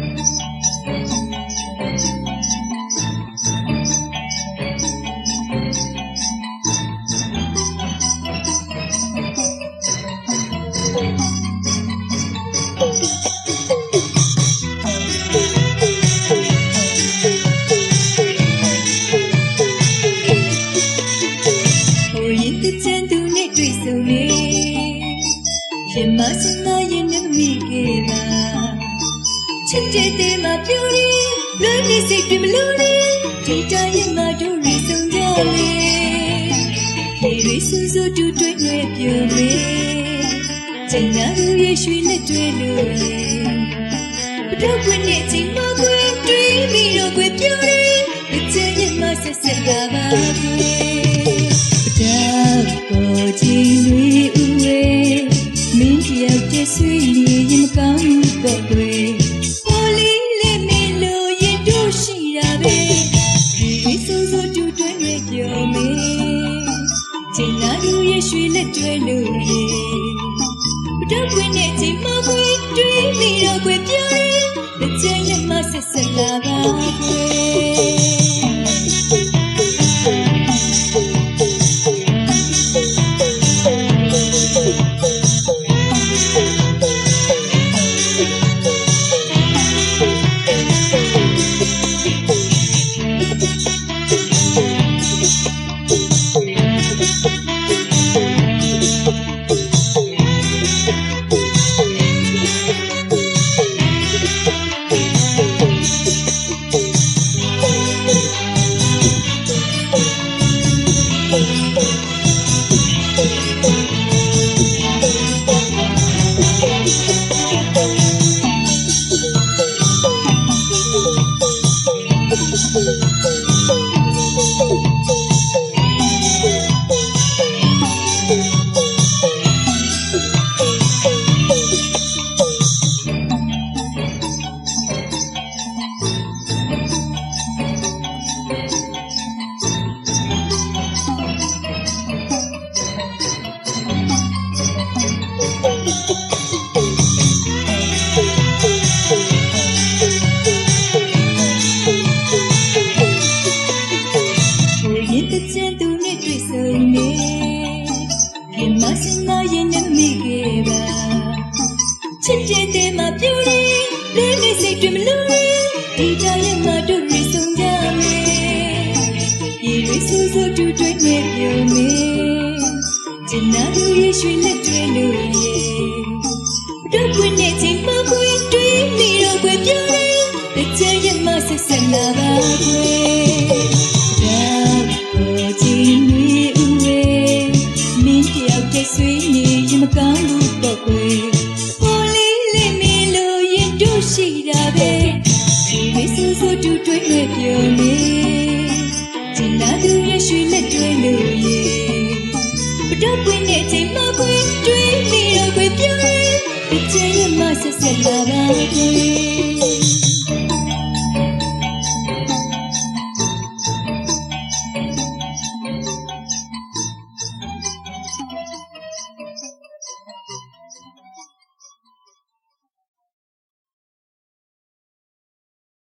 Hindi ko siya dumidikumen. ချစ်တဲ့တဲ့မှာပြောရင်းလွမ်းနေစိတ်တွေမလို့နေဒီတိုင်းရင်မှာတို့ရီဆုံးကြလေဒီရီစူးစူးတူတွေ့တွေ့ပြောလေချိန်နာလူရဲ့ရွှေလက်တွေလို့ဘတော့ခွနဲ့ချိန်မခွေတွေးပြီးတော့ခွေပြောရင်းဒီချိန်ရင်မှာဆက်ဆက်လာပါခွေဘ ရဲ့ရွှေလက်တွေလို့ရေဘတော့ခွင်းနဲ့ချိန်မခွေတွေးပြီးတော့ခွေပြရင်တစ်ချိန်နဲ့မှဆက်ဆက်လာပါခွေ ချစ်တဲ့တဲ့မှာပြူနေလေးလေးစိတ်တွေမလို့ဒီတိုင်းရဲ့မှာတို့ရီဆုံးကြမယ်ရေတွေဆူဆူတူတွေ့နေပြုံးမေကျန်နာသူရဲ့ရွှေလက်တွေလို့ရေတို့ခွင့်နဲ့ချိန်မခွင့်တွေးမိတော့ခွေပြနေတဲ့ချင်ရဲ့မှာဆက်ဆက်လာပါခွေဆွေး တူတွေးနေပြုံးနေဒီနာသူရဲ့ရွှေလက်တွေလို့ရေဘတော့ပွင့်တဲ့ချိန်မှခွေတွေးနေတော့ခွေပြဲဒီချိန်မှဆက်ဆက်လာပါကွယ်